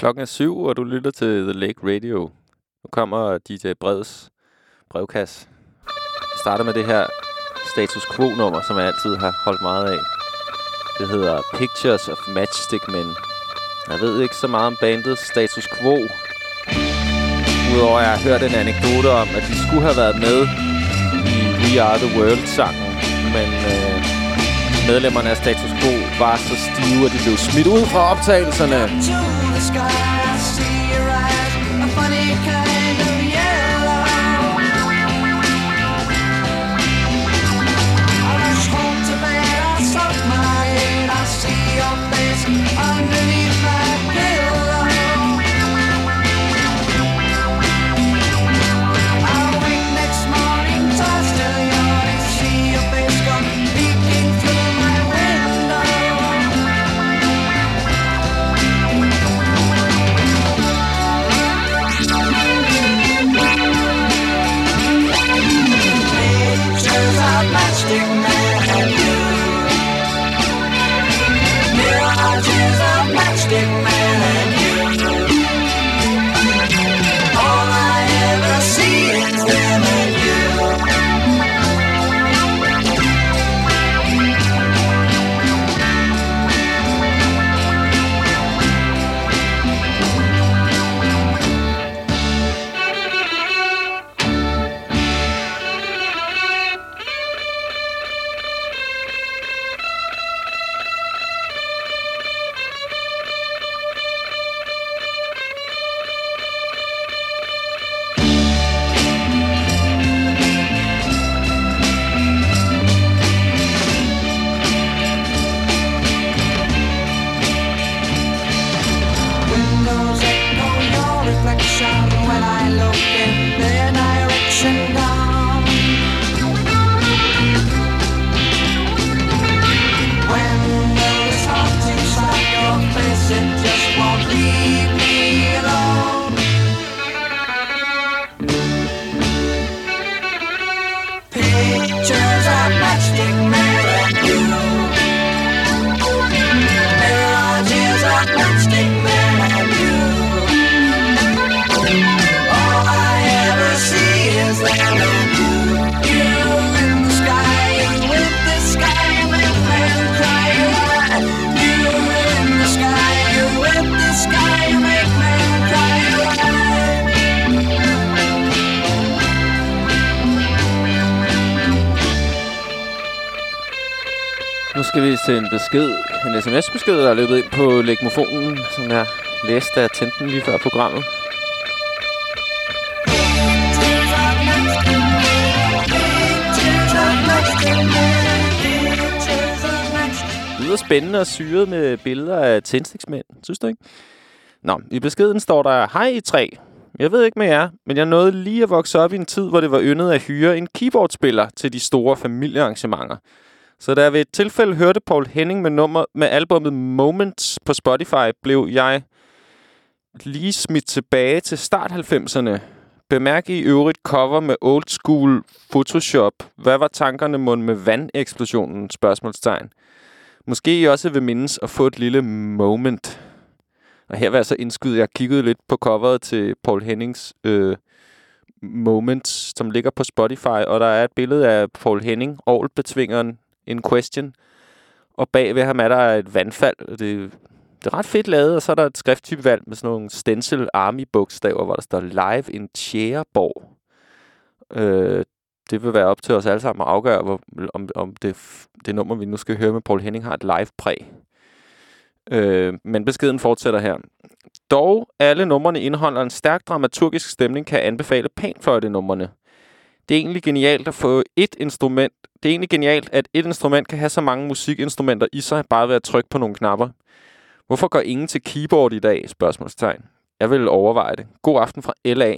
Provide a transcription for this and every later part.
Klokken er syv, og du lytter til The Lake Radio. Nu kommer DJ Breds brevkasse. Jeg starter med det her status quo-nummer, som jeg altid har holdt meget af. Det hedder Pictures of Matchstick Men. Jeg ved ikke så meget om bandet Status Quo. Udover at jeg har hørt en anekdote om, at de skulle have været med i We Are The World-sangen. Men øh, medlemmerne af Status Quo var så stive, at de blev smidt ud fra optagelserne til en besked, en sms-besked, der er løbet ind på legmofonen, som jeg læste, da jeg tændte den lige før programmet. Det spændende og syret med billeder af tændstiksmænd, synes du ikke? Nå, i beskeden står der, Hej I tre. Jeg ved ikke med jer, men jeg nåede lige at vokse op i en tid, hvor det var yndet at hyre en keyboardspiller til de store familiearrangementer. Så da jeg ved et tilfælde hørte Paul Henning med, nummer, med albumet Moments på Spotify, blev jeg lige smidt tilbage til start 90'erne. Bemærk i øvrigt cover med old school Photoshop. Hvad var tankerne mund med vandeksplosionen? Spørgsmålstegn. Måske I også vil mindes at få et lille moment. Og her var jeg så indskyde, jeg kiggede lidt på coveret til Paul Hennings øh, Moments, som ligger på Spotify, og der er et billede af Paul Henning, Aarhus-betvingeren, in question. Og bag ved ham er der et vandfald. Det, det er ret fedt lavet, og så er der et skrifttypevalg med sådan nogle stencil army-bogstaver, hvor der står live in Tjæreborg. Øh, det vil være op til os alle sammen at afgøre, hvor, om, om det, det nummer, vi nu skal høre med Paul Henning, har et live-præg. Øh, men beskeden fortsætter her. Dog alle numrene indeholder en stærk dramaturgisk stemning, kan anbefale pænfløjte-numrene. Det er egentlig genialt at få et instrument. Det er egentlig genialt, at et instrument kan have så mange musikinstrumenter i sig, bare ved at trykke på nogle knapper. Hvorfor går ingen til keyboard i dag? Spørgsmålstegn. Jeg vil overveje det. God aften fra LA.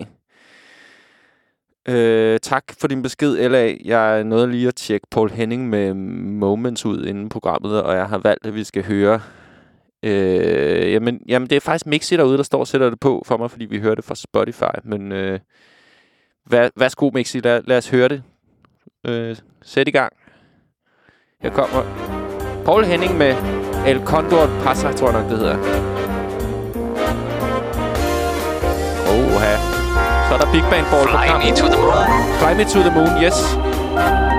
Øh, tak for din besked, LA. Jeg nåede lige at tjekke Paul Henning med Moments ud inden programmet, og jeg har valgt, at vi skal høre... Øh, jamen, jamen, det er faktisk Mixi derude, der står og sætter det på for mig, fordi vi hører det fra Spotify. Men øh, Vær, værsgo, Mixi. Lad, lad os høre det. Øh, sæt i gang. Her kommer Paul Henning med El Condor Pasa, tror jeg nok, det hedder. Oha. Så er der Big Band Ball Fly på kampen. Fly me to the moon. Fly me to the moon, yes.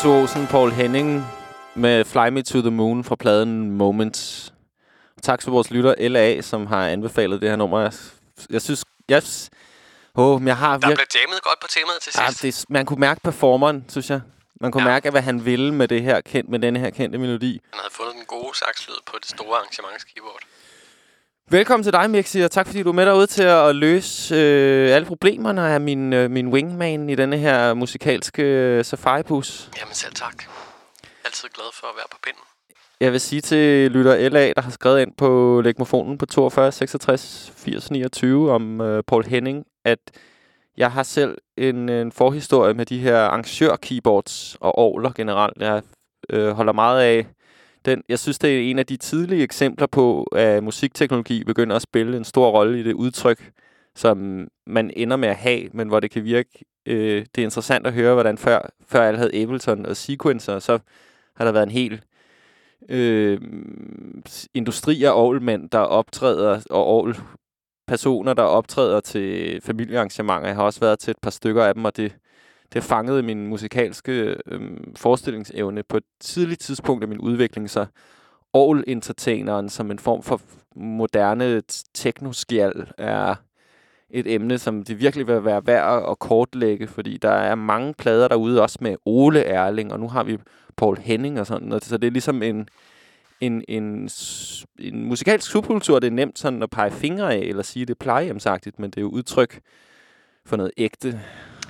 Virtuosen Paul Henning med Fly Me to the Moon fra pladen Moments. Tak til vores lytter LA, som har anbefalet det her nummer. Jeg, jeg synes, jeg, oh, jeg har Der virkelig... blev jammet godt på temaet til Ja, sidst. det, man kunne mærke performeren, synes jeg. Man kunne Ja. ja. mærke, hvad han ville med, det her kendt, med denne her kendte melodi. Han havde fundet den gode sakslyd på det store arrangementskeyboard. Velkommen til dig, Mixi, og tak fordi du er med derude til at løse øh, alle problemerne af min, øh, min wingman i denne her musikalske øh, safari-bus. Jamen selv tak. Altid glad for at være på pinden. Jeg vil sige til lytter LA, der har skrevet ind på legmofonen på 42 66 80 29 om øh, Paul Henning, at jeg har selv en, en forhistorie med de her arrangør-keyboards og orgler generelt. Jeg øh, holder meget af den. Jeg synes, det er en af de tidlige eksempler på, at musikteknologi begynder at spille en stor rolle i det udtryk, som man ender med at have, men hvor det kan virke... Øh, det er interessant at høre, hvordan før, før alle havde Ableton og Sequencer, så har der været en hel øh, industri af ovlmænd, der optræder, og ovl personer, der optræder til familiearrangementer. Jeg har også været til et par stykker af dem, og det, det fangede min musikalske øh, forestillingsevne på et tidligt tidspunkt af min udvikling, så all entertaineren som en form for moderne teknoskjald er et emne, som det virkelig vil være værd at kortlægge, fordi der er mange plader derude, også med Ole Erling, og nu har vi Paul Henning og sådan noget. Så det er ligesom en, en, en, en musikalsk subkultur, det er nemt sådan at pege fingre af, eller sige, det er plejehjemsagtigt, men det er jo udtryk for noget ægte.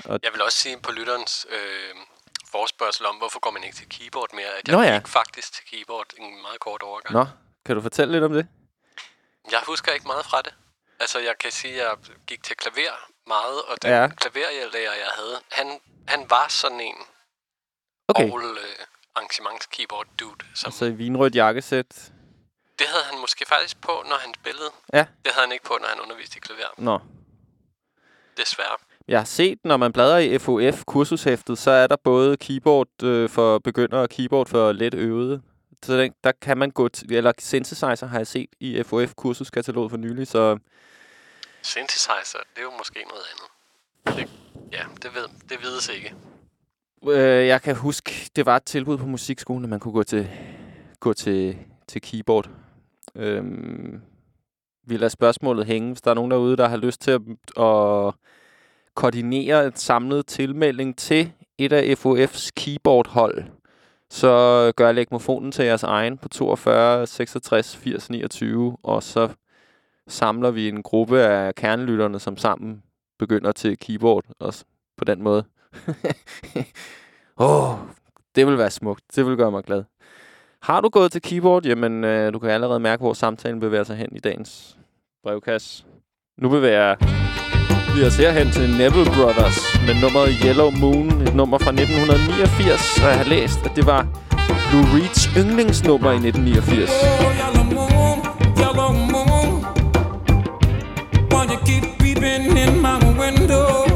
Jeg vil også sige på lytterens øh, forspørgsel om, hvorfor går man ikke til keyboard mere, at jeg Nå ja. gik faktisk til keyboard en meget kort overgang. Nå, kan du fortælle lidt om det? Jeg husker ikke meget fra det. Altså, jeg kan sige, at jeg gik til klaver meget, og den Ja. klaverlærer, jeg havde, han, han var sådan en Okay, all øh, arrangements-keyboard dude. Som, så i vinrødt jakkesæt. Det havde han måske faktisk på, når han spillede. Ja. Det havde han ikke på, når han underviste i klaver. Nå, Desværre. Jeg har set, når man bladrer i FOF kursushæftet, så er der både keyboard øh, for begyndere og keyboard for let øvede. Så den, der kan man gå til, eller synthesizer har jeg set i FOF kursuskataloget for nylig, så Synthesizer, det er jo måske noget andet. Det, ja, det, ved, det vides ikke. øh, jeg kan huske, det var et tilbud på musikskolen, at man kunne gå til, gå til, til keyboard. Øhm, vi lader spørgsmålet hænge, hvis der er nogen derude, der har lyst til at, at koordinere en samlet tilmelding til et af FOF's keyboardhold, så øh, gør legmofonen til jeres egen på 42 66 80 29, og så samler vi en gruppe af kernelytterne, som sammen begynder til keyboard, også på den måde. Åh, oh, det vil være smukt. Det vil gøre mig glad. Har du gået til keyboard? Jamen, øh, du kan allerede mærke, hvor samtalen bevæger sig hen i dagens brevkasse. Nu bevæger vi os herhen til Neville Brothers med nummeret Yellow Moon. Et nummer fra 1989, og jeg har læst, at det var Blue Reeds yndlingsnummer i 1989. Oh, yellow moon, yellow moon. Why you keep peeping in my window?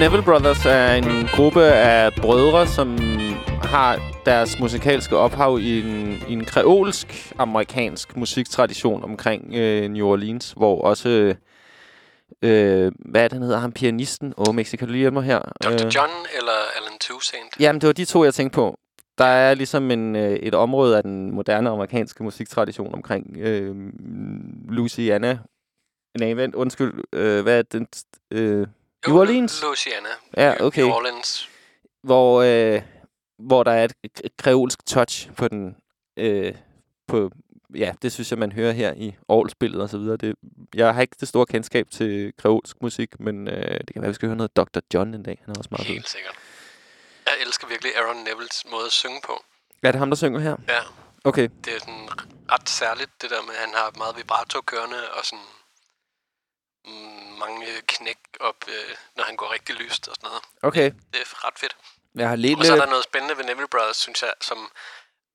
Neville Brothers er en gruppe af brødre, som har deres musikalske ophav i en, i en kreolsk-amerikansk musiktradition omkring øh, New Orleans, hvor også... Øh, hvad er det, han hedder? Ham pianisten? Åh, oh, kan du lige hjælpe mig her? Dr. Øh, John eller Alan Toussaint? Jamen, det var de to, jeg tænkte på. Der er ligesom en, øh, et område af den moderne amerikanske musiktradition omkring øh, Louisiana. Nej, vent, undskyld. Øh, hvad er den... Øh, New Orleans? Louisiana. Ja, okay. New Orleans. Hvor, øh, hvor der er et, kreolsk touch på den... Øh, på, ja, det synes jeg, man hører her i Aarhus-spillet og så videre. Det jeg har ikke det store kendskab til kreolsk musik, men øh, det kan være, vi skal høre noget Dr. John en dag. Han er også meget fed. Helt sikkert. Jeg elsker virkelig Aaron Neville's måde at synge på. Er det ham, der synger her? Ja, Okay. det er sådan ret særligt, det der med, at han har meget vibrato kørende, og sådan mange knæk op, øh, når han går rigtig lyst og sådan noget. Okay. Det er ret fedt. Jeg har lidt Og så er der noget spændende ved Neville Brothers, synes jeg, som...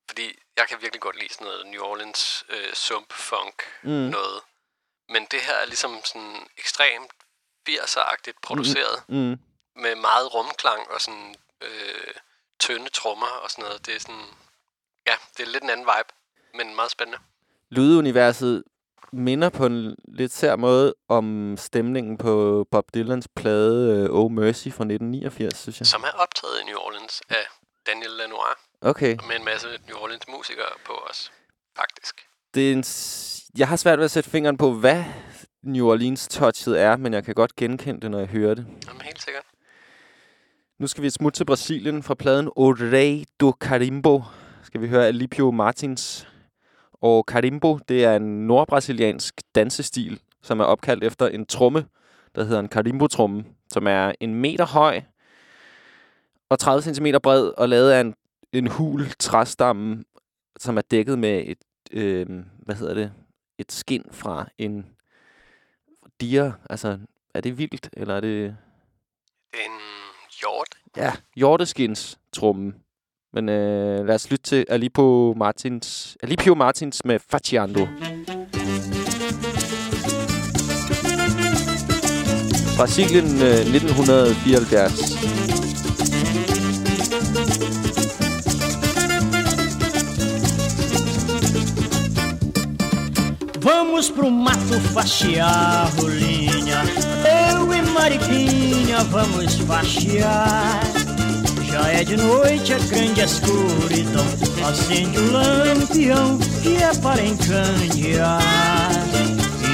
Fordi jeg kan virkelig godt lide sådan noget New Orleans øh, sump funk Mm. noget. Men det her er ligesom sådan ekstremt 80'er-agtigt produceret, Mm. med meget rumklang og sådan øh, tynde trommer og sådan noget. Det er sådan... Ja, det er lidt en anden vibe, men meget spændende. Lyduniverset minder på en lidt sær måde om stemningen på Bob Dylans plade uh, Oh Mercy fra 1989, synes jeg. Som er optaget i New Orleans af Daniel Lanois, Okay. med en masse New Orleans musikere på os, faktisk. Det er en jeg har svært ved at sætte fingeren på, hvad New Orleans-touchet er, men jeg kan godt genkende det, når jeg hører det. Jamen, helt sikkert. Nu skal vi smutte til Brasilien fra pladen O Rei do Carimbo. Skal vi høre Alipio Martins. Og Carimbo, det er en nordbrasiliansk dansestil, som er opkaldt efter en tromme, der hedder en carimbo-tromme, som er en meter høj og 30 cm bred og lavet af en, en hul træstamme, som er dækket med et, øh, hvad hedder det, et skin fra en dier. Altså, er det vildt, eller er det... En hjort. Ja, hjorteskins trummen. Men øh, lad os lytte til Alipo Martins, Alipio Martins med Facciando. Brasilien øh, 1974. Vamos pro mato fachear, rolinha. Eu e Mariquinha vamos fachear. Já é de noite, é grande a escuridão. Acende o lampião que é para encandear.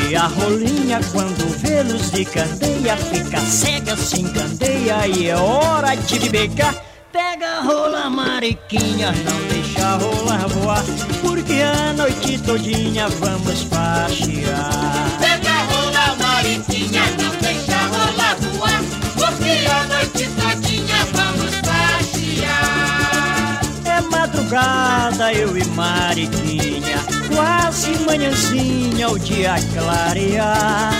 E a rolinha, quando vê luz de candeia, fica cega, se encandeia e é hora de beber. Pega a rola, mariquinha, não deixa a rola voar, porque a noite todinha vamos faxear. Pega a rola, Mariquinha, não deixa rolar voar, porque a noite todinha madrugada, eu e Mariquinha, quase manhãzinha o dia clarear.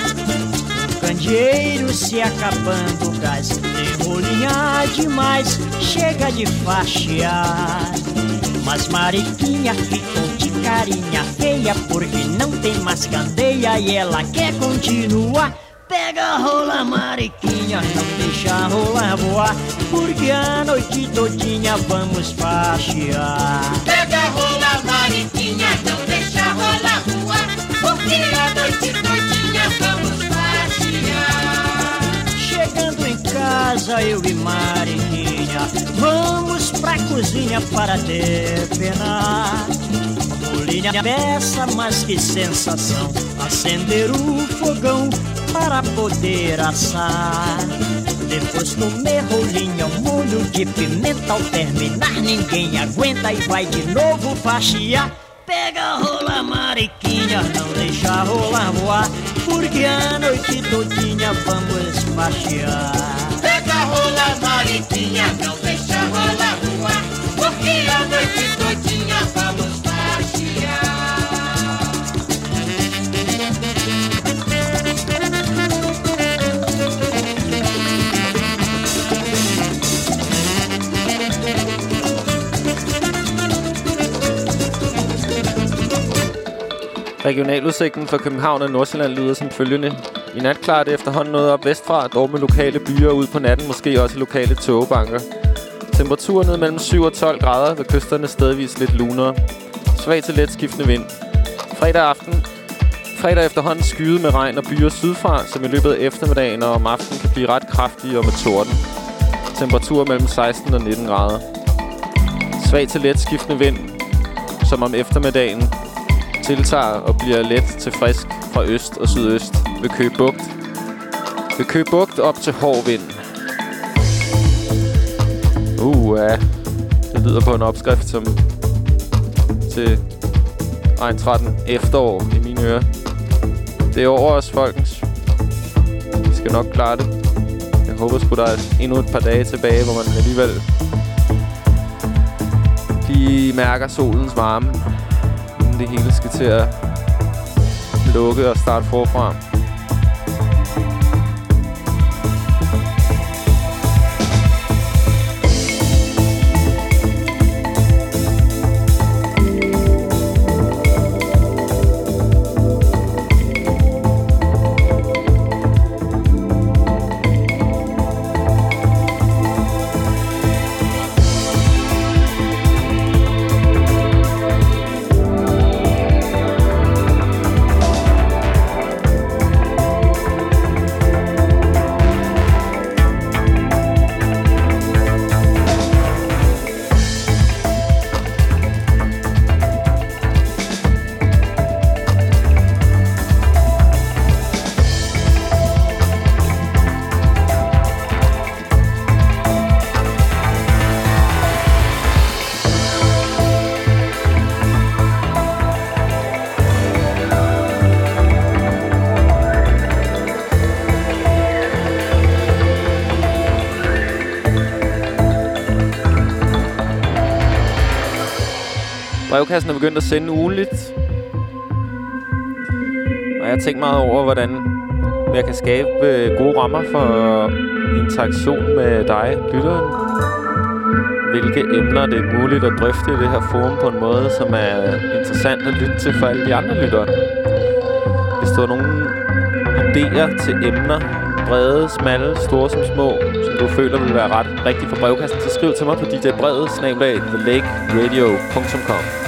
Candeeiro se acabando o gás, tem rolinha demais, chega de faxear. Mas Mariquinha ficou de carinha feia, porque não tem mais candeia e ela quer continuar. Pega a rola, Mariquinha, não deixa a rola voar, porque a noite todinha vamos faxear. Pega a rola, Mariquinha, não deixa rolar voar, porque a noite todinha vamos passear. Chegando em casa, eu e Mariquinha, vamos pra cozinha para depenar. Bolinha peça, mas que sensação! Acender o fogão para poder assar. Depois comer rolinha, um molho de pimenta ao terminar. Ninguém aguenta e vai de novo faxiar. Pega a rola, mariquinha, não deixa a rola voar, porque a noite todinha vamos faxiar. Pega a rola, Mariquinha, não deixa rolar voar, porque a noite todinha vamos Regionaludsigten for København og Nordsjælland lyder som følgende. I nat klarer det efterhånden noget op vestfra, dog med lokale byer ud på natten, måske også lokale togebanker. Temperaturen ned mellem 7 og 12 grader, ved kysterne stedvis lidt lunere. Svag til let skiftende vind. Fredag aften Fredag efterhånden skyde med regn og byer sydfra, som i løbet af eftermiddagen og om aftenen kan blive ret kraftige og med torden. Temperatur mellem 16 og 19 grader. Svag til let skiftende vind, som om eftermiddagen tiltager og bliver let til frisk fra øst og sydøst ved Køge Bugt. Ved Køge Bugt op til hård vind. Uh, ja. Det lyder på en opskrift som til Ejn 13 efterår i mine ører. Det er over os, folkens. Vi skal nok klare det. Jeg håber sgu, der er endnu et par dage tilbage, hvor man alligevel lige mærker solens varme, det hele skal til at lukke og starte forfra. Brevkassen er begyndt at sende ugenligt. Og jeg har tænkt meget over, hvordan jeg kan skabe øh, gode rammer for interaktion med dig, lytteren. Hvilke emner det er muligt at drøfte i det her forum på en måde, som er interessant at lytte til for alle de andre lyttere. Hvis der er nogle idéer til emner, brede, smalle, store som små, som du føler vil være ret rigtigt for brevkassen, så skriv til mig på djbrevet, snablag, thelakeradio.com.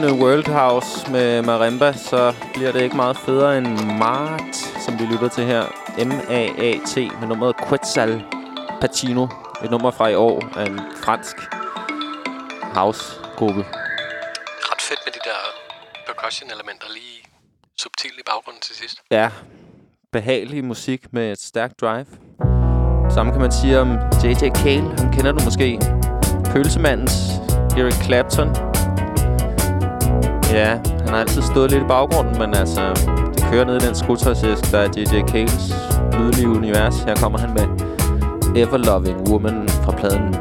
pumpende World House med marimba, så bliver det ikke meget federe end Mart, som vi lytter til her. M-A-A-T med nummeret Quetzal Pacino. Et nummer fra i år af en fransk house-gruppe. Ret fedt med de der percussion-elementer lige subtilt i baggrunden til sidst. Ja, behagelig musik med et stærkt drive. Samme kan man sige om J.J. Cale. Han kender du måske. Pølsemandens Eric Clapton. Ja, han har altid stået lidt i baggrunden, men altså, det kører ned i den skrutrasæsk, der er DJ Kales lydlige univers. Her kommer han med Everloving Woman fra pladen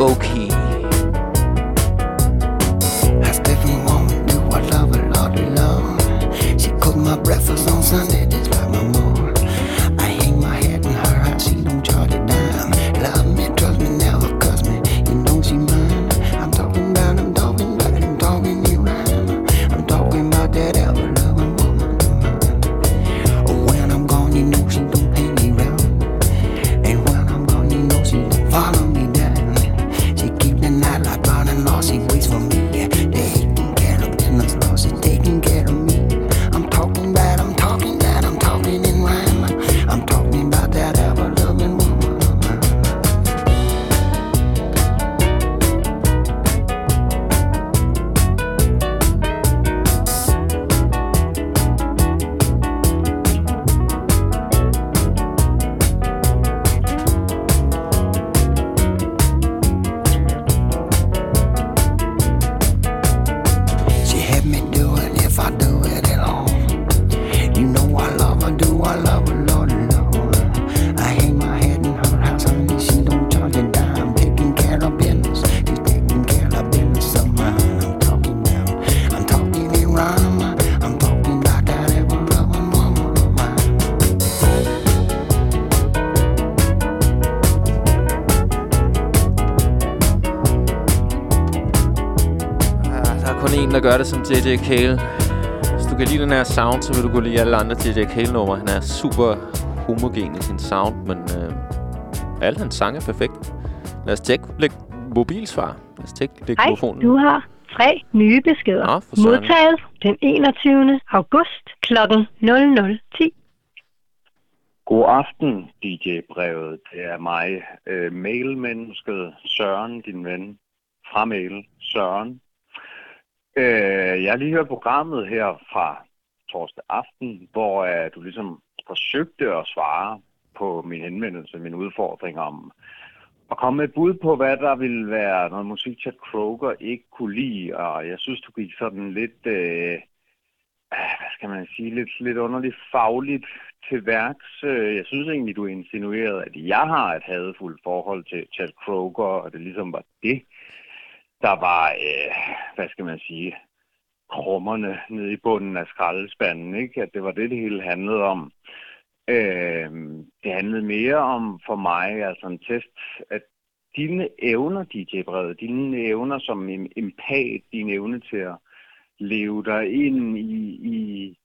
Okay. I stay want home, do what love a lot alone. She cooked my breakfast on Sunday, sådan en, der gør det som J.J. Cale. Hvis du kan lide den her sound, så vil du kunne lide alle andre J.J. Cale-numre. Han er super homogen i sin sound, men øh, alle hans sange er perfekte. Lad os tjekke læg mobilsvar. Lad os tjekke læg Hej, telefonen. du har tre nye beskeder. Nå. Modtaget den 21. august kl. 00.10. God aften, DJ-brevet. Det er mig, øh, mailmennesket Søren, din ven, fra mail, Søren. Øh, jeg har lige hørt programmet her fra torsdag aften, hvor øh, du ligesom forsøgte at svare på min henvendelse, min udfordring om at komme med et bud på, hvad der ville være noget musik, Chad Kroger ikke kunne lide, og jeg synes, du gik sådan lidt... Øh, ah, hvad skal man sige, lidt, lidt underligt fagligt til værks. Øh, jeg synes egentlig, du insinuerede, at jeg har et hadefuldt forhold til Chad Kroger, og det ligesom var det, der var, øh, hvad skal man sige, krummerne nede i bunden af skraldespanden, ikke? At det var det, det hele handlede om. Øh, det handlede mere om for mig, altså en test, at dine evner, DJ Brede, dine evner som empat, dine evne til at leve dig ind i, i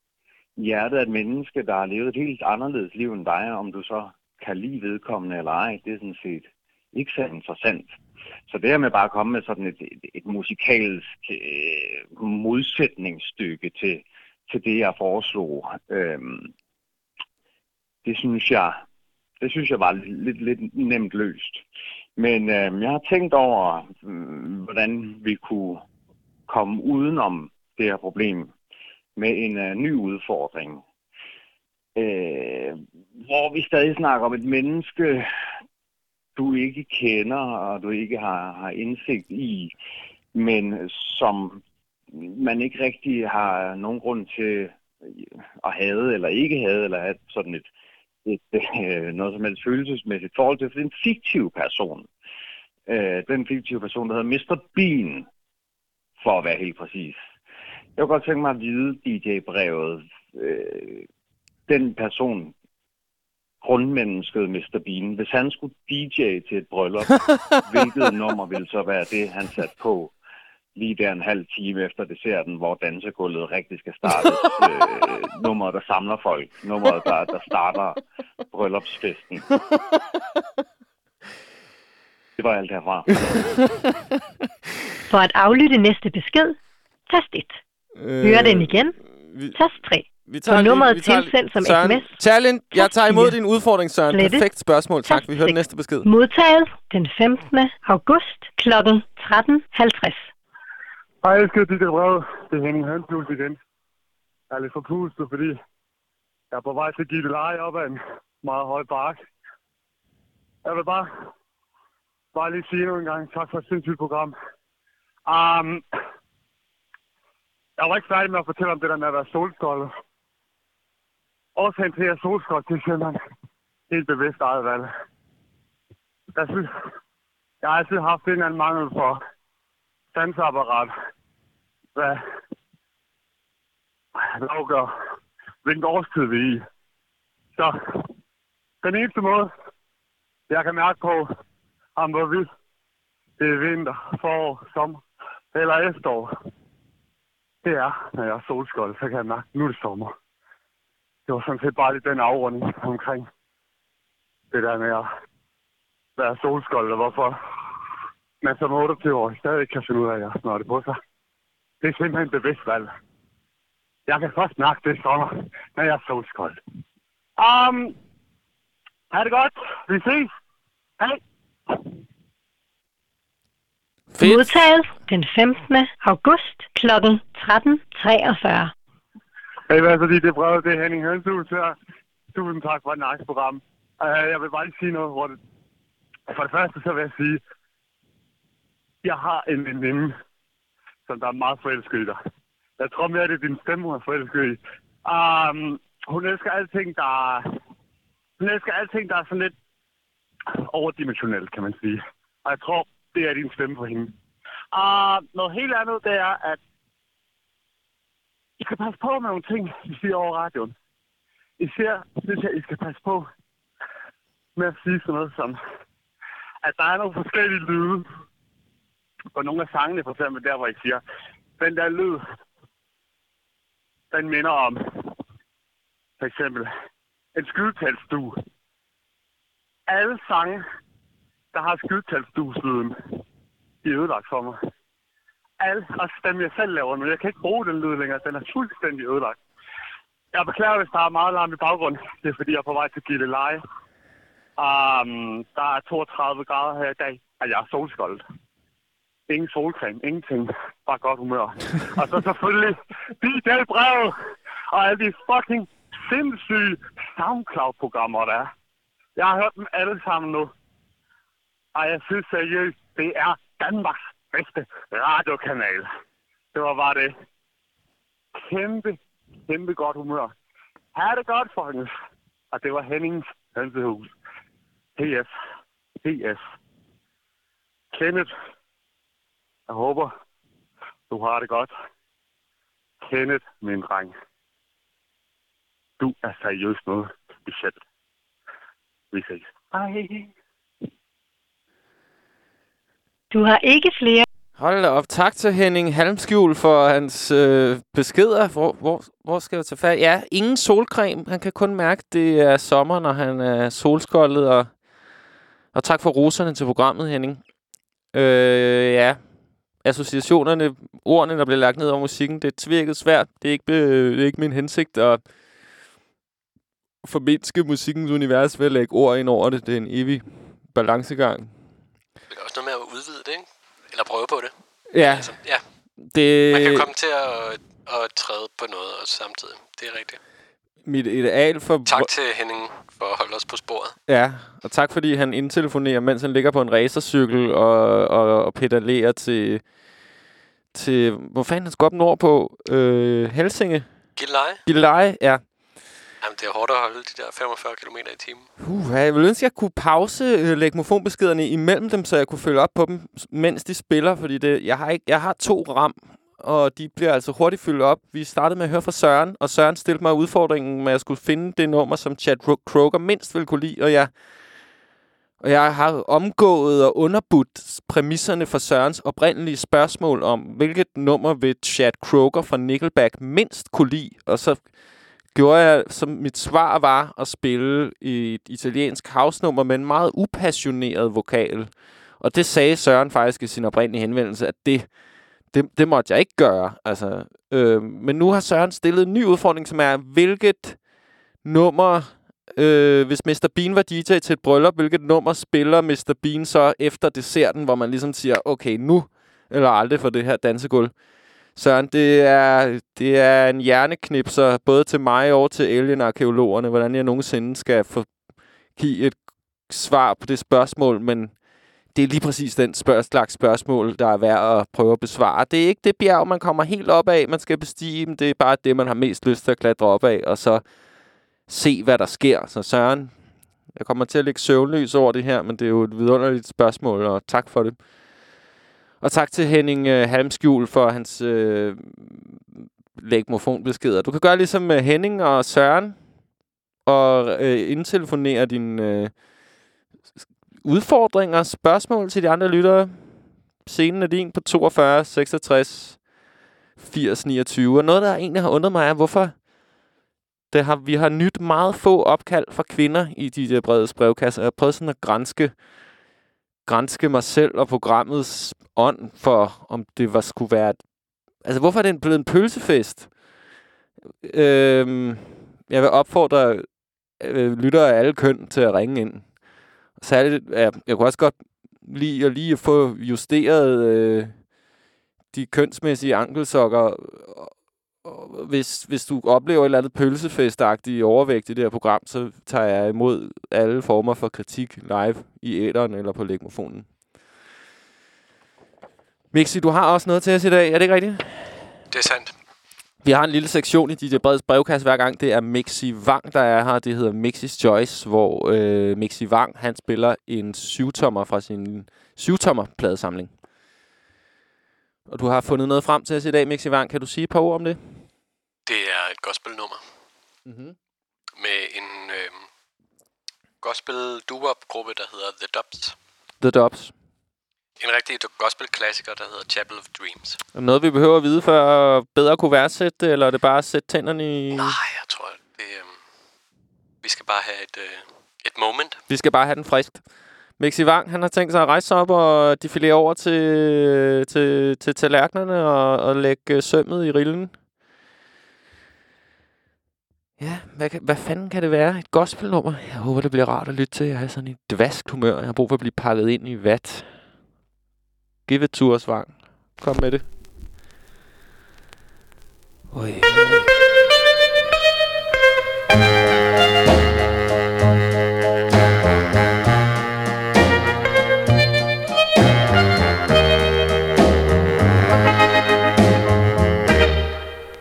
hjertet af et menneske, der har levet et helt anderledes liv end dig, om du så kan lide vedkommende eller ej, det er sådan set ikke så interessant. Så det her med bare at komme med sådan et, et, et musikalsk øh, modsætningsstykke til, til det, jeg foreslog, øh, det synes jeg, det synes jeg var lidt, lidt nemt løst. Men øh, jeg har tænkt over, øh, hvordan vi kunne komme udenom det her problem med en øh, ny udfordring. Øh, hvor vi stadig snakker om et menneske, du ikke kender, og du ikke har, har indsigt i, men som man ikke rigtig har nogen grund til at have eller ikke have, eller have sådan et, et øh, noget som helst følelsesmæssigt forhold til, for det er en fiktiv person. Øh, den fiktive person, der hedder Mr. Bean, for at være helt præcis. Jeg kunne godt tænke mig at vide, DJ-brevet, øh, den person, grundmennesket Mr. Bean, hvis han skulle DJ til et bryllup, hvilket nummer ville så være det, han satte på lige der en halv time efter desserten, hvor dansegulvet rigtig skal starte. øh, nummeret, der samler folk. Nummeret, der, der starter bryllupsfesten. Det var alt herfra. For at aflytte næste besked, tast 1. Hør den igen, Vi, tast 3. vi På nummeret tilsendt som Søren, sms. Challenge, jeg tager imod din udfordring, Søren. Slettet. Perfekt spørgsmål. Tak, vi hører den næste besked. Modtaget den 15. august kl. 13.50. Hej, jeg skal dit brev. Det er Henning Hanshus igen. Jeg er lidt forpustet, fordi jeg er på vej til at give det leje op ad en meget høj bakke. Jeg vil bare, bare lige sige nu en gang tak for et sindssygt program. Um, jeg var ikke færdig med at fortælle om det der med at være solskoldet. Årsagen til, at jeg er solskoldet, det er simpelthen helt bevidst eget valg. Jeg synes, jeg har altid haft en eller anden mangel for sansapparat. Hvad afgør, hvilken årstid vi er i. Så den eneste måde, jeg kan mærke på, om hvorvidt det er vinter, forår, sommer eller efterår, det er, når jeg er solskold, så kan jeg mærke, at nu er det sommer. Det var sådan set bare lidt den afrunding omkring det der med at være solskold, og hvorfor man som 28 år stadig ikke kan finde ud af at snøre det på sig. Det er simpelthen bevidst valg. Jeg kan først mærke det sommer, når jeg er solskold. Um, ha' det godt. Vi ses. Hej. Fedt. Modtaget den 15. august kl. 13.43. Hey, hvad så lige det brev, det er Henning Hønshus her. Tusind tak for et nice program. Uh, jeg vil bare lige sige noget hurtigt. For det første så vil jeg sige, jeg har en veninde, som der er meget forelsket i dig. Jeg tror mere, det er din stemme, hun er forelsket i. Um, hun elsker alting, der hun elsker alting, der er sådan lidt overdimensionelt, kan man sige. Og jeg tror, det er din stemme for hende. Og Uh, noget helt andet, det er, at i skal passe på med nogle ting, I siger over radioen. Især synes jeg, I skal passe på med at sige sådan noget som, at der er nogle forskellige lyde på nogle af sangene, for eksempel der, hvor I siger, den der lyd, den minder om for eksempel en skydetalsstue. Alle sange, der har skydetalsstueslyden, de er ødelagt for mig. Alle, også dem jeg selv laver nu, jeg kan ikke bruge den lyd længere, den er fuldstændig ødelagt. Jeg beklager, hvis der er meget larm i baggrunden. Det er fordi, jeg er på vej til Gilleleje. Um, der er 32 grader her i dag, og jeg er solskoldet. Ingen solcreme, ingenting. Bare godt humør. og så selvfølgelig DJ Brev og alle de fucking sindssyge SoundCloud-programmer, der er. Jeg har hørt dem alle sammen nu. Og jeg synes seriøst, det er Danmarks bedste radiokanal. Det var bare det. Kæmpe, kæmpe godt humør. Ha' det godt, folkens. Og det var Hennings Hønsehus. PS. PS. Kenneth. Jeg håber, du har det godt. Kenneth, min dreng. Du er seriøst noget specielt. Vi ses. Hej. Du har ikke flere Hold da op. Tak til Henning Halmskjul for hans øh, beskeder. Hvor, hvor, hvor skal jeg tage fat? Ja, ingen solcreme. Han kan kun mærke, det er sommer, når han er solskoldet. Og, og tak for roserne til programmet, Henning. Øh, ja, associationerne, ordene, der bliver lagt ned over musikken, det er tvirket svært. Det er ikke, øh, det er ikke min hensigt at formindske musikkens univers ved at lægge ord ind over det. Det er en evig balancegang. Det er også noget med at udvide det, ikke? Eller prøve på det. Ja, Altså, ja, det... man kan komme til at, at træde på noget også samtidig. Det er rigtigt. mit ideal for... Tak til Henning for at holde os på sporet. Ja, og tak fordi han indtelefonerer, mens han ligger på en racercykel og, og, og pedalerer til, til... Hvor fanden han skal op nordpå? Øh, Helsinge? Gilleleje? Gilleleje, ja. Jamen, det er hårdt at holde de der 45 km i timen. Uh, jeg ville ønske, at jeg kunne pause øh, legmofonbeskederne imellem dem, så jeg kunne følge op på dem, mens de spiller, fordi det, jeg, har ikke, jeg har to ram, og de bliver altså hurtigt fyldt op. Vi startede med at høre fra Søren, og Søren stillede mig udfordringen med, at jeg skulle finde det nummer, som Chad Kroger mindst ville kunne lide, og jeg, og jeg har omgået og underbudt præmisserne for Sørens oprindelige spørgsmål om, hvilket nummer vil Chad Kroger fra Nickelback mindst kunne lide, og så gjorde jeg, som mit svar var at spille et italiensk house-nummer med en meget upassioneret vokal. Og det sagde Søren faktisk i sin oprindelige henvendelse, at det, det, det måtte jeg ikke gøre. Altså, øh, men nu har Søren stillet en ny udfordring, som er, hvilket nummer, øh, hvis Mr. Bean var DJ til et bryllup, hvilket nummer spiller Mr. Bean så efter desserten, hvor man ligesom siger, okay, nu eller aldrig for det her dansegulv. Søren, det er, det er en hjerneknipser, både til mig og til alien-arkeologerne, hvordan jeg nogensinde skal få give et svar på det spørgsmål, men det er lige præcis den spørg slags spørgsmål, der er værd at prøve at besvare. Det er ikke det bjerg, man kommer helt op af, man skal bestige, men det er bare det, man har mest lyst til at klatre op af, og så se, hvad der sker. Så Søren, jeg kommer til at lægge søvnløs over det her, men det er jo et vidunderligt spørgsmål, og tak for det. Og tak til Henning øh, Halmskjul for hans øh, lægmofonbeskeder. Du kan gøre ligesom med Henning og Søren, og øh, indtelefonere dine øh, udfordringer, spørgsmål til de andre lyttere. Scenen er din på 42, 66, 80, 29. Og noget, der egentlig har undret mig, er, hvorfor det har, vi har nyt meget få opkald fra kvinder i de der brede brevkasser. Jeg har prøvet sådan at grænske, grænske mig selv og programmets ånd for, om det var, skulle være... Altså, hvorfor er det blevet en pølsefest? Øhm, jeg vil opfordre øh, lyttere af alle køn til at ringe ind. Særligt, ja, jeg kunne også godt lide at lige få justeret øh, de kønsmæssige ankelsokker. Hvis, hvis du oplever et eller andet pølsefestagtigt overvægt i det her program, så tager jeg imod alle former for kritik live i æderen eller på legmofonen. Mixi, du har også noget til os i dag. Er det ikke rigtigt? Det er sandt. Vi har en lille sektion i DJ Breds brevkasse hver gang. Det er Mixi Wang, der er her. Det hedder Mixis Choice, hvor øh, Mixi Wang han spiller en syvtommer fra sin syvtommer pladesamling. Og du har fundet noget frem til os i dag, Mixi Wang. Kan du sige et par ord om det? Det er et gospelnummer Mm-hmm. med en øh, gospel doo gruppe der hedder The Dubs. The Dubs. En rigtig gospel-klassiker, der hedder Chapel of Dreams. Noget, vi behøver at vide, for at bedre kunne værdsætte eller er det bare at sætte tænderne i... Nej, jeg tror, det, øh, vi skal bare have et, øh, et moment. Vi skal bare have den friskt. Mixi Wang, han har tænkt sig at rejse sig op og defilere over til, til, til tallerkenerne og, og lægge øh, sømmet i rillen. Ja, hvad, kan, hvad fanden kan det være? Et gospelnummer? Jeg håber, det bliver rart at lytte til. Jeg har sådan et dvask humør. Jeg har brug for at blive pakket ind i vat. Give it to us, Vang. Kom med det. Oi.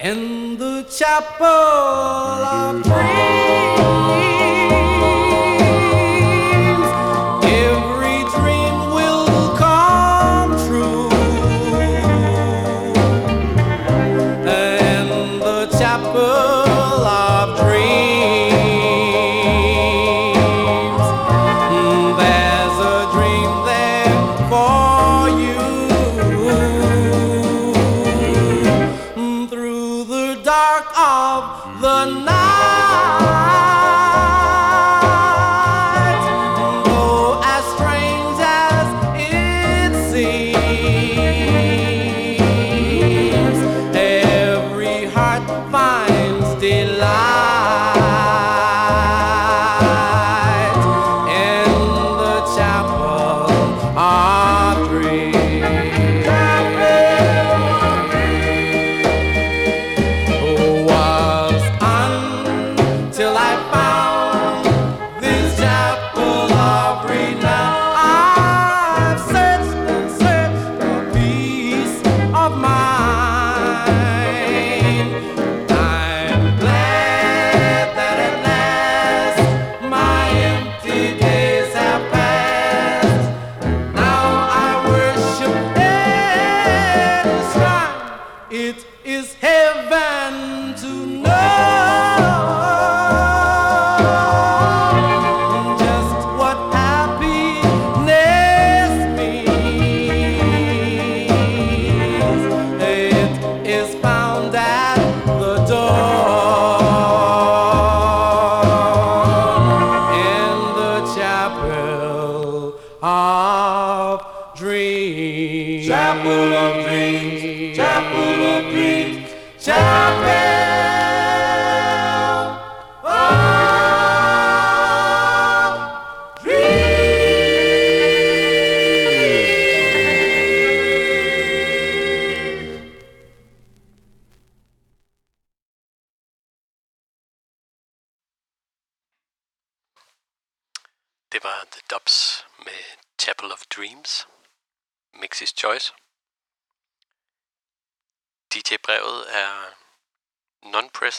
And the chapel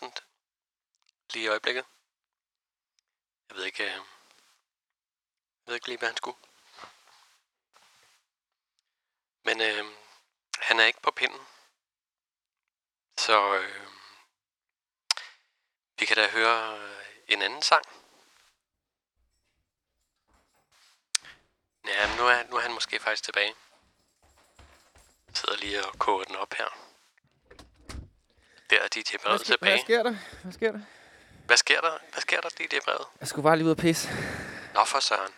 non-present lige i øjeblikket. Jeg ved ikke, øh, jeg ved ikke lige, hvad han skulle. Men øh, han er ikke på pinden. Så øh, vi kan da høre øh, en anden sang. Ja, nu er, nu er han måske faktisk tilbage. Jeg sidder lige og koger den op her. Der er DJ Brevet Hvad tilbage. sker der? Hvad sker der? Hvad sker der? Hvad sker der, DJ Brevet? Jeg skulle bare lige ud og pisse. Nå for søren.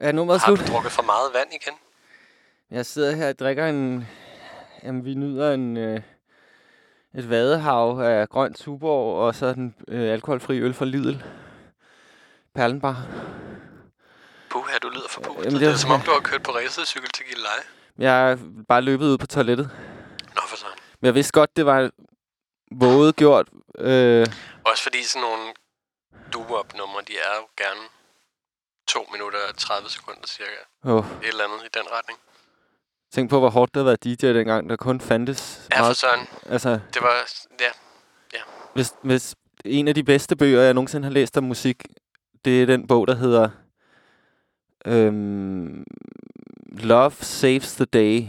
Er nummeret Har slut? du drukket for meget vand igen? Jeg sidder her og drikker en... Jamen, vi nyder en... Øh, et vadehav af grønt Tuborg, og så den øh, alkoholfri øl fra Lidl. Perlenbar. Puh, du lyder for pustet. Jamen, det, det er som om, du har kørt på racercykel til Gilleleje. Jeg er bare løbet ud på toilettet. Nå for søren. Men jeg vidste godt, det var våget gjort. Øh, Også fordi sådan nogle do-up-numre, de er jo gerne 2 minutter og 30 sekunder cirka. åh. Et eller andet i den retning. Tænk på, hvor hårdt det har været DJ dengang, der kun fandtes Ja, for søren. Altså, Det var... Ja, hvis, hvis en af de bedste bøger, jeg nogensinde har læst om musik, det er den bog, der hedder øhm, Love Saves the Day,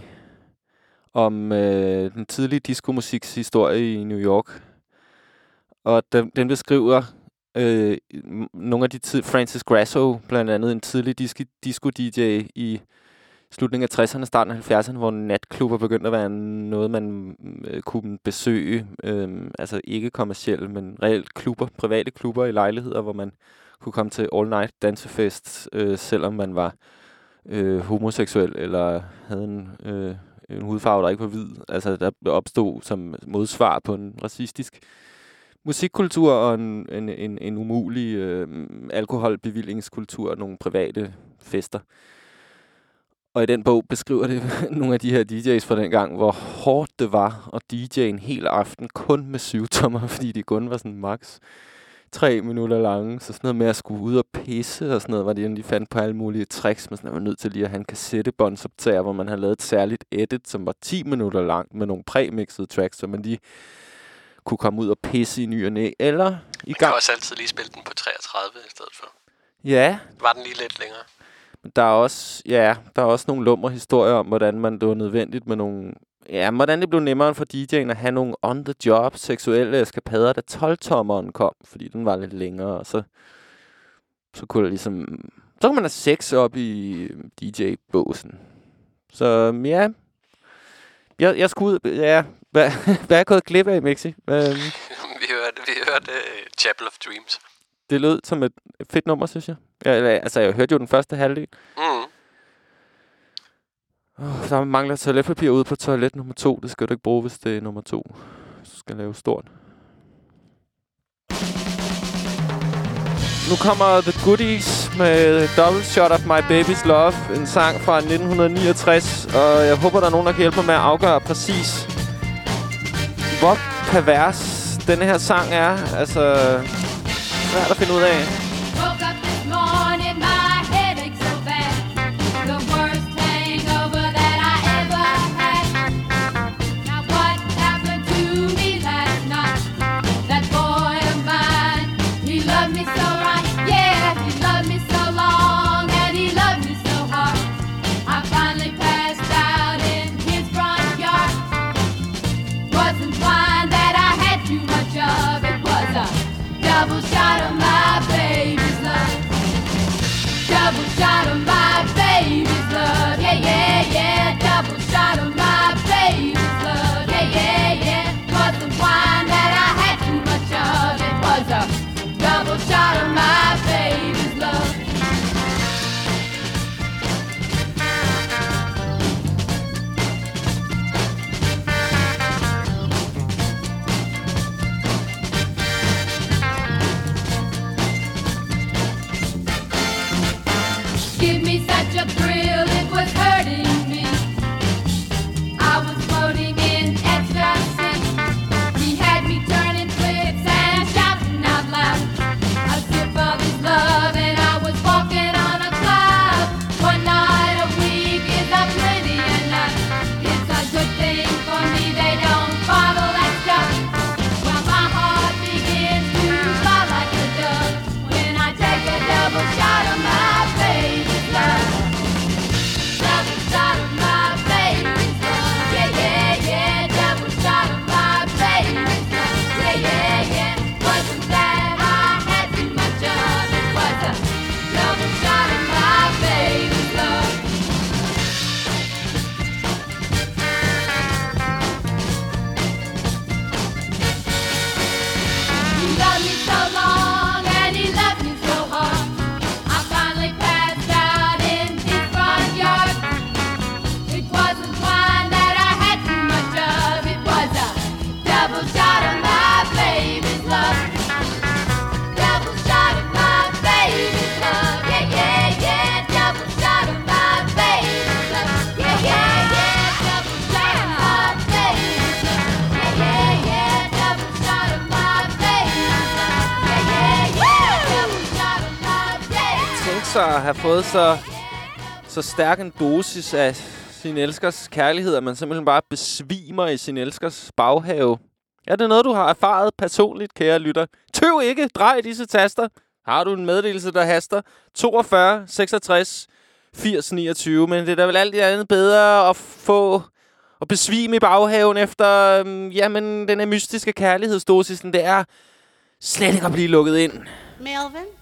om øh, den tidlige diskomusiks historie i New York. Og den, den beskriver øh, nogle af de tid, Francis Grasso, blandt andet en tidlig disco- disco-DJ i slutningen af 60'erne, starten af 70'erne, hvor natklubber begyndte at være noget, man øh, kunne besøge. Øh, altså ikke kommercielle, men reelt klubber, private klubber i lejligheder, hvor man kunne komme til all-night dansefest, øh, selvom man var øh, homoseksuel eller havde en, øh, en hudfarve, der ikke var hvid. Altså, der opstod som modsvar på en racistisk musikkultur og en, en, en, en umulig øh, alkoholbevillingskultur og nogle private fester. Og i den bog beskriver det nogle af de her DJ's fra den gang, hvor hårdt det var at DJ en hel aften kun med syvtommer, fordi det kun var sådan max tre minutter lange. Så sådan noget med at skulle ud og pisse og sådan noget, var det, de fandt på alle mulige tricks. Men sådan, var nødt til lige at have en kassettebåndsoptager, hvor man havde lavet et særligt edit, som var 10 minutter langt med nogle præmixede tracks, så man lige kunne komme ud og pisse i ny og næ. Eller i Man gang. kan også altid lige spille den på 33 i stedet for. Ja, Var den lige lidt længere? Der er også, ja, der er også nogle lumre historier om, hvordan man, det var nødvendigt med nogle... Ja, hvordan det blev nemmere for DJ'en at have nogle on-the-job seksuelle eskapader, da 12-tommeren kom, fordi den var lidt længere, og så, så kunne der ligesom... Så kunne man have sex op i DJ-båsen. Så ja, jeg, jeg skulle ud... Ja, hvad, hvad er jeg gået glip af, Mixi? Øhm, vi hørte, vi hørte uh, Chapel of Dreams. det lød som et fedt nummer, synes jeg. Eller, altså, jeg hørte jo den første halvdel. Mm. Oh, der mangler toiletpapir ude på toilet nummer to. Det skal du ikke bruge, hvis det er nummer to. Så skal lave stort. Nu kommer The Goodies med Double Shot of My Baby's Love. En sang fra 1969. Og jeg håber, der er nogen, der kan hjælpe mig med at afgøre præcis, hvor pervers denne her sang er. Altså, svært at finde ud af. Have fået så, så stærk en dosis af sin elskers kærlighed, at man simpelthen bare besvimer i sin elskers baghave. Er det noget, du har erfaret personligt, kære lytter? Tøv ikke, drej disse taster. Har du en meddelelse, der haster? 42, 66, 80, 29. Men det er da vel alt i andet bedre at få og besvime i baghaven efter, øhm, jamen, den her mystiske kærlighedsdosis, den det er slet ikke at blive lukket ind. Melvin?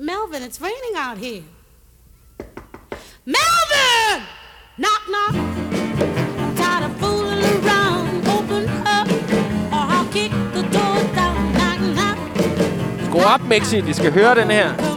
Melvin, it's raining out here. Melvin! Knock, knock. I'm tired of fooling around. Open up, or I'll kick the door down. Knock, knock. Skru op, Mexi. De skal høre den her.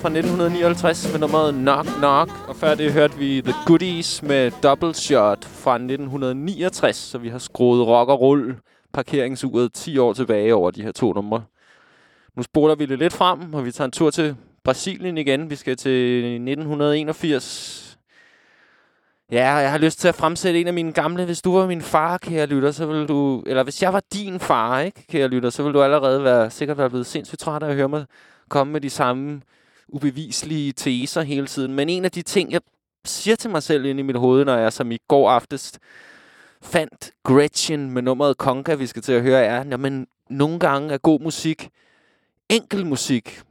Fra 1959 med nummeret Knock Knock. Og før det hørte vi The Goodies med Double Shot fra 1969. Så vi har skruet rock og roll parkeringsuret 10 år tilbage over de her to numre. Nu spoler vi det lidt frem, og vi tager en tur til Brasilien igen. Vi skal til 1981. Ja, jeg har lyst til at fremsætte en af mine gamle. Hvis du var min far, kære lytter, så vil du... Eller hvis jeg var din far, ikke, kære lytter, så vil du allerede være, sikkert være blevet sindssygt træt af at høre mig komme med de samme ubeviselige teser hele tiden. Men en af de ting, jeg siger til mig selv inde i mit hoved, når jeg som i går aftes fandt Gretchen med nummeret Conga, vi skal til at høre, er, men nogle gange er god musik enkel musik.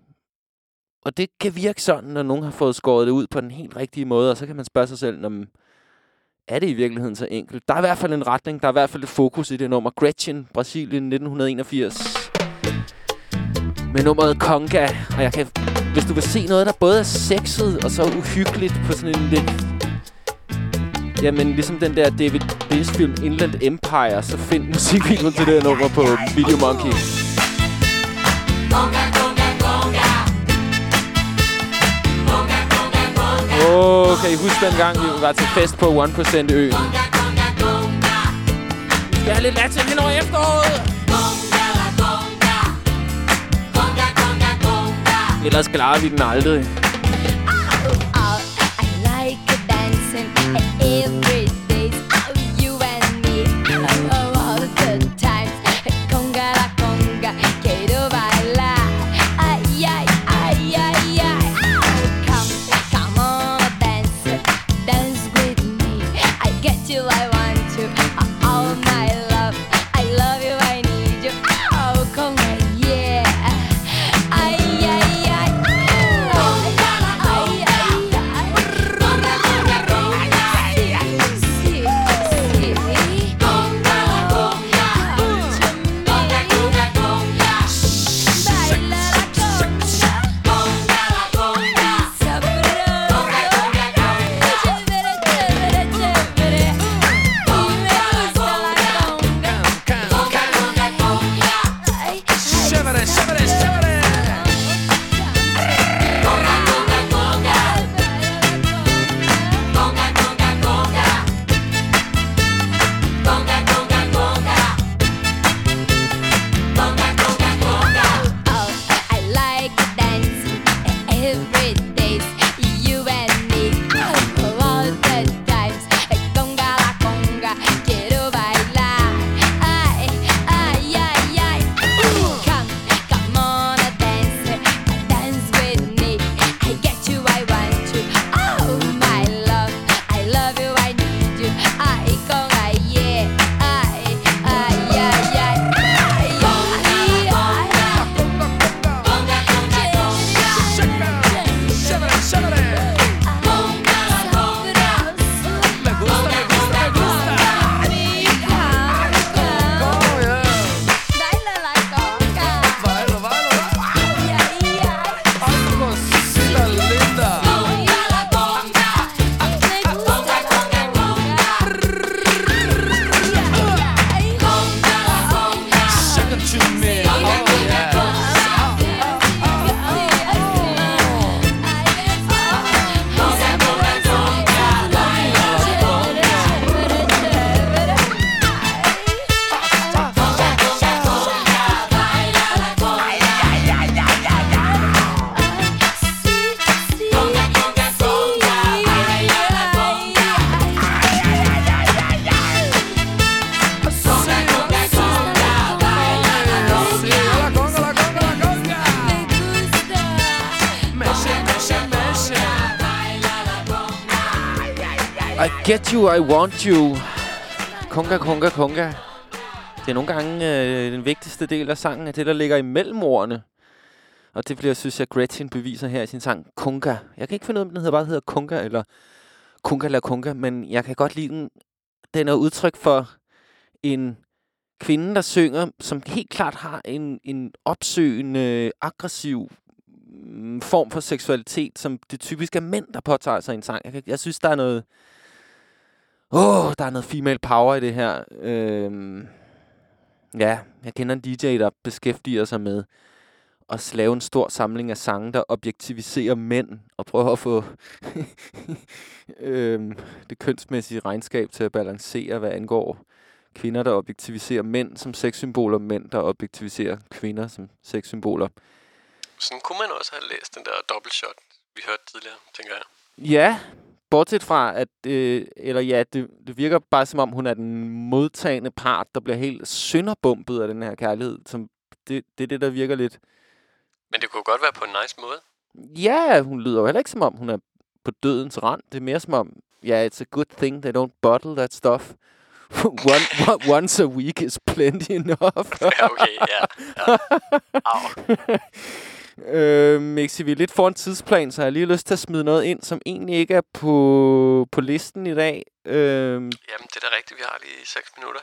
Og det kan virke sådan, når nogen har fået skåret det ud på den helt rigtige måde, og så kan man spørge sig selv, om er det i virkeligheden så enkelt? Der er i hvert fald en retning, der er i hvert fald et fokus i det nummer. Gretchen, Brasilien 1981 med nummeret Conga. Og jeg kan, hvis du vil se noget, der både er sexet og så uhyggeligt på sådan en lidt... Jamen, ligesom den der David Lynch film Inland Empire, så find musikvideoen til det her nummer på Video Monkey. Åh, oh, kan I huske dengang, vi var til fest på 1% øen? Vi skal have lidt latin hen over efteråret. Ellers klarer vi den aldrig. Oh, I like dancing every Get you, I want you. Konga, konga, konga. Det er nogle gange øh, den vigtigste del af sangen, er det, der ligger imellem ordene. Og det bliver, synes jeg, Gretchen beviser her i sin sang Konga. Jeg kan ikke finde ud af, om den hedder, bare hedder Konga, eller Konga eller Konga, men jeg kan godt lide den. Den er udtryk for en kvinde, der synger, som helt klart har en, en opsøgende, aggressiv mm, form for seksualitet, som det typisk er mænd, der påtager sig i en sang. Jeg, jeg synes, der er noget... Åh, oh, der er noget female power i det her. Øhm, ja, jeg kender en DJ, der beskæftiger sig med at lave en stor samling af sange, der objektiviserer mænd, og prøver at få øhm, det kønsmæssige regnskab til at balancere, hvad angår kvinder, der objektiviserer mænd som sexsymboler, mænd, der objektiviserer kvinder som sexsymboler. Sådan kunne man også have læst den der dobbeltshot, vi hørte tidligere, tænker jeg. Ja, bortset fra, at øh, eller ja, det, det virker bare som om, hun er den modtagende part, der bliver helt sønderbumpet af den her kærlighed. Som det, det er det, der virker lidt... Men det kunne godt være på en nice måde. Ja, hun lyder jo heller ikke som om, hun er på dødens rand. Det er mere som om, ja, yeah, it's a good thing they don't bottle that stuff. One, one, once a week is plenty enough. Okay, ja. ja. Au. øh, Mixi, vi er lidt foran tidsplan, så jeg har lige lyst til at smide noget ind, som egentlig ikke er på, på listen i dag. Øh, Jamen, det er da rigtigt, vi har lige 6 minutter.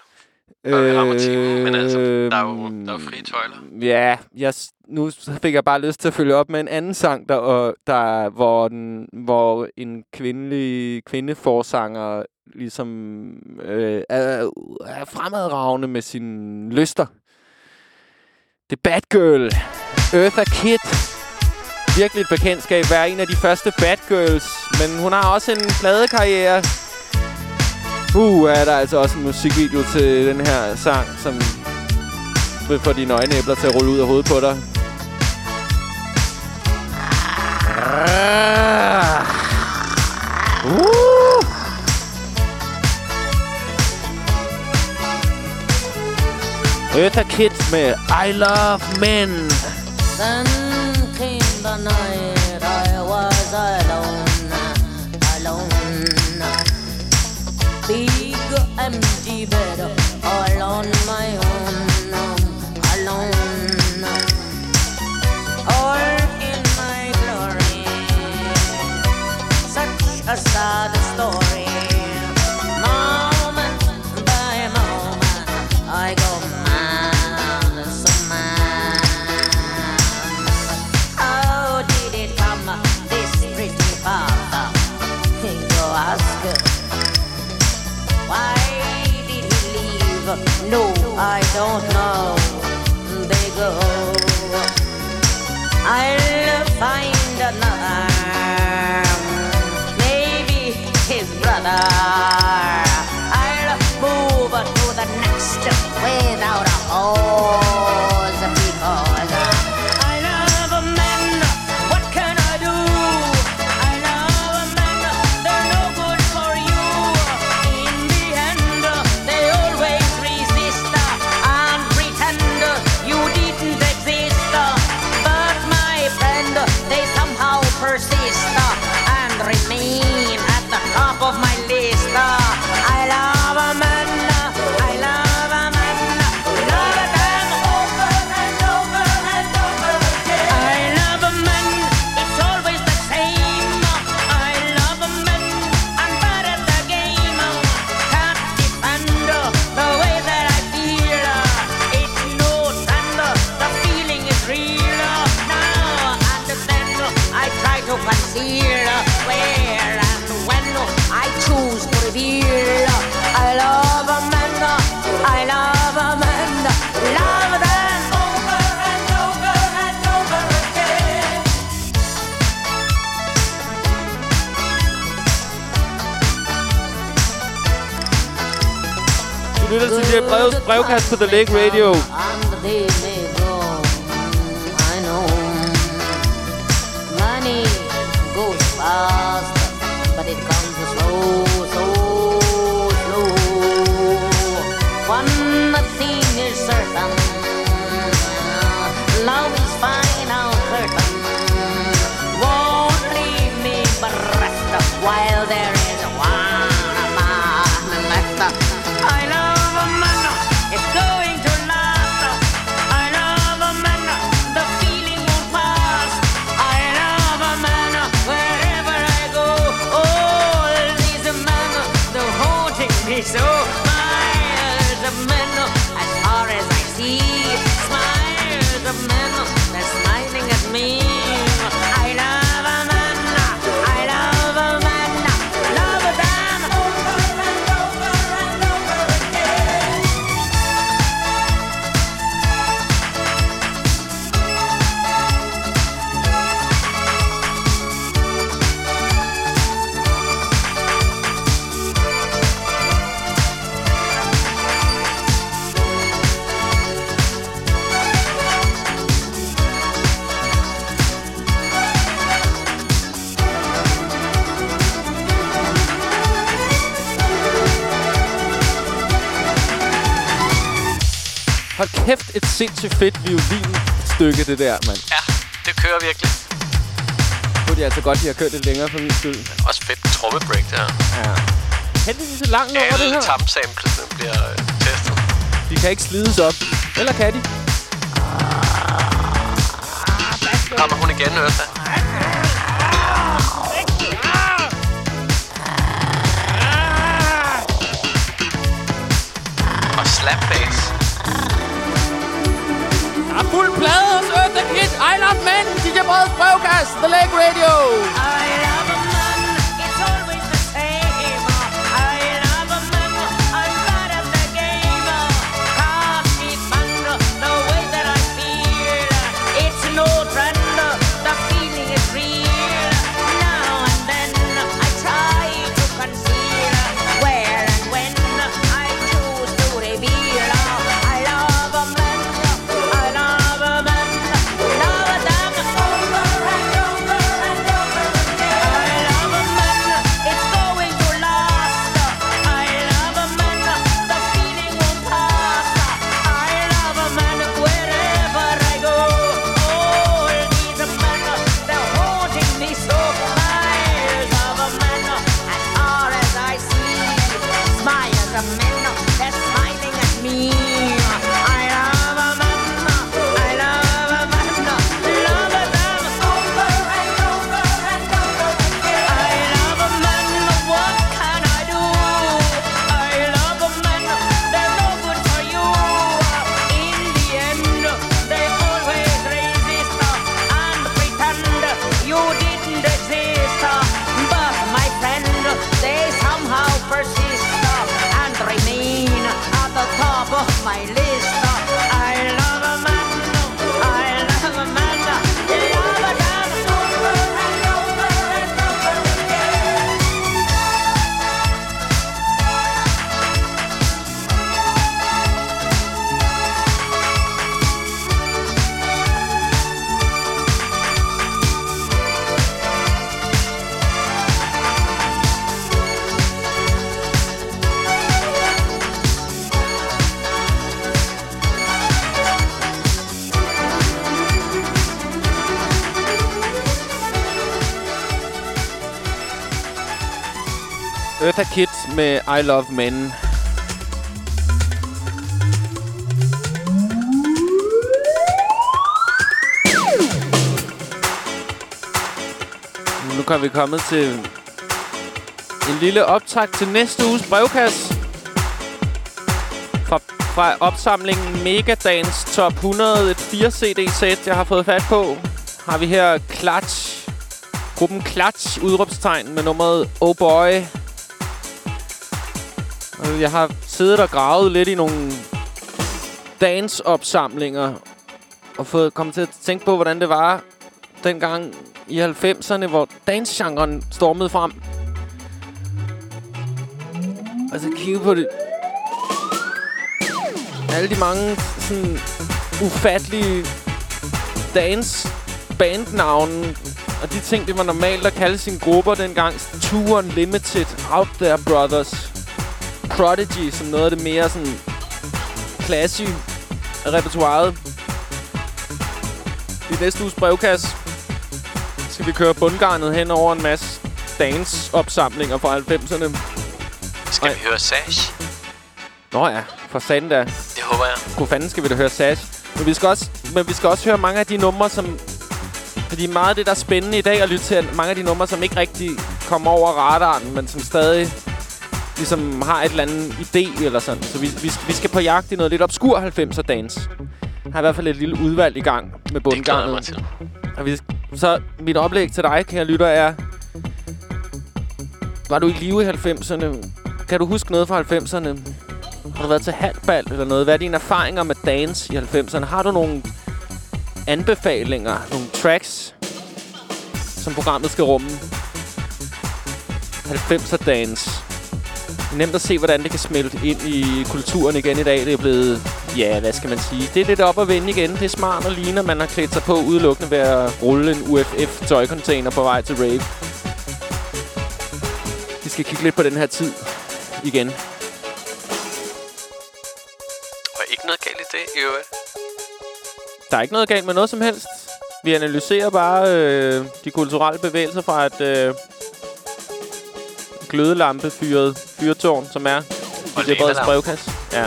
Rammer timen, men altså, der er jo, der er jo frie tøjler. Ja, jeg, nu fik jeg bare lyst til at følge op med en anden sang, der, og, der hvor, den, hvor en kvindelig kvindeforsanger ligesom øh, er, er fremadravende med sine lyster. The Bad Girl, Eartha Kitt. Virkelig et bekendtskab, være en af de første Bad Girls. Men hun har også en pladekarriere. Uh, er der altså også en musikvideo til den her sang, som vil få dine øjenæbler til at rulle ud af hovedet på dig. Ah. Uh! Eartha Kitt med I Love Men. Then came the night I was alone, don't. Brev, brevkast på The Lake Radio. Sindssygt fedt violinstykke, det der, mand. Ja, det kører virkelig. Nu er de altså godt, de har kørt lidt længere for min skyld. Også fedt trommebreak, det her. Ja. Heldigvis et langt nummer, det Alle her. tamsamplerne bliver øh, testet. De kan ikke slides op. Eller kan de? Kommer hun igen, Ørsta? Brevkast. The Leg Radio. Eartha Kitt med I Love Men. Nu kan vi komme til en lille optag til næste uges brevkasse. Fra, fra opsamlingen Megadance Top 100, et 4 CD-sæt, jeg har fået fat på, har vi her Clutch. Gruppen Clutch, udråbstegn med nummeret Oh Boy. Øh, jeg har siddet og gravet lidt i nogle dance-opsamlinger og fået kommet til at tænke på, hvordan det var dengang i 90'erne, hvor dance-genren stormede frem. Og så kigge på det. Alle de mange sådan ufattelige dance bandnavne og de ting, det var normalt at kalde sine grupper dengang. Tour Unlimited, Out There Brothers, Prodigy, som noget af det mere sådan classy repertoireet. I næste uges brevkasse skal vi køre bundgarnet hen over en masse dance-opsamlinger fra 90'erne. Skal vi høre Sash? Nå ja, for satan da. Det håber jeg. Hvor fanden skal vi da høre Sash? Men vi skal også, men vi skal også høre mange af de numre, som... Fordi meget af det, der er spændende i dag at lytte til, mange af de numre, som ikke rigtig kommer over radaren, men som stadig ligesom har et eller andet idé eller sådan. Så vi, vi, vi skal på jagt i noget lidt obskur 90'er dans. Jeg har i hvert fald et lille udvalg i gang med bundgangen. mig til. Og vi, så mit oplæg til dig, kære lytter, er... Var du i live i 90'erne? Kan du huske noget fra 90'erne? Har du været til halvbal eller noget? Hvad er dine erfaringer med dance i 90'erne? Har du nogle anbefalinger, nogle tracks, som programmet skal rumme? 90'er dance. Nemt at se, hvordan det kan smelte ind i kulturen igen i dag. Det er blevet, ja, hvad skal man sige? Det er lidt op at vende igen. Det er smart og ligner, man har klædt sig på udelukkende ved at rulle en UFF tøjcontainer på vej til rave. Vi skal kigge lidt på den her tid igen. Og ikke noget galt i det, i øvrigt. Der er ikke noget galt med noget som helst. Vi analyserer bare øh, de kulturelle bevægelser fra et øh, glødelampefyret fyrtårn, som er Og i lavalampe. brevkasse. Ja.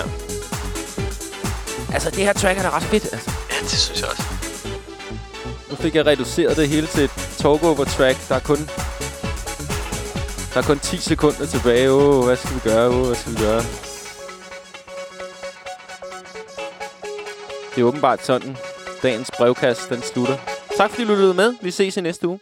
Altså, det her track er da ret fedt, altså. Ja, det synes jeg også. Nu fik jeg reduceret det hele til et talk-over-track. Der er kun... Der er kun 10 sekunder tilbage. Åh, oh, hvad skal vi gøre? Åh, oh, hvad skal vi gøre? Det er åbenbart sådan, dagens brevkast den slutter. Tak fordi du lyttede med. Vi ses i næste uge.